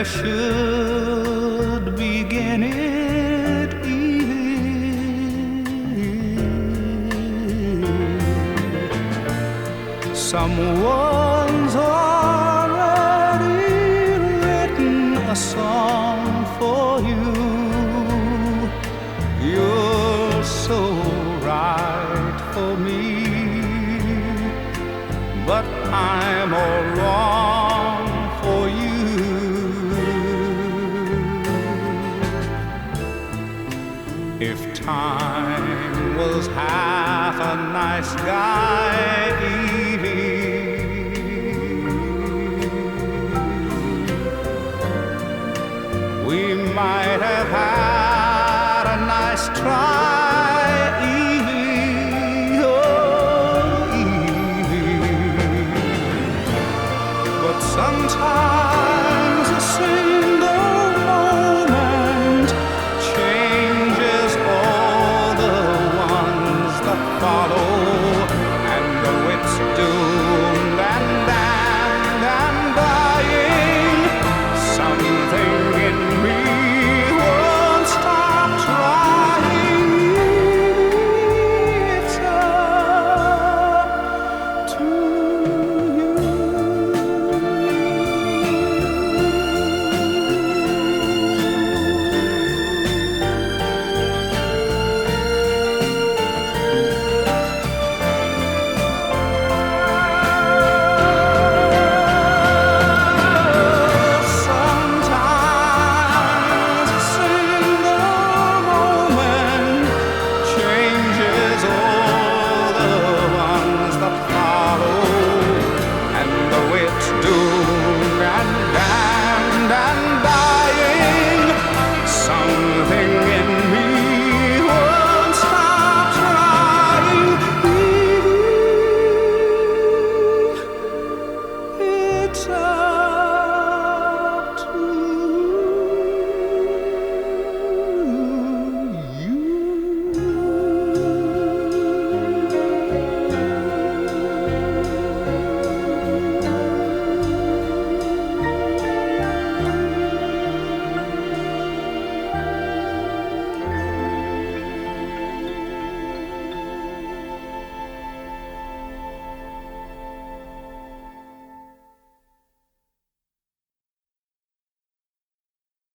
I should begin it. Someone's already written a song for you. You're so right for me, but I'm all wrong. time was half a nice guy, Evie. We might have had a nice try.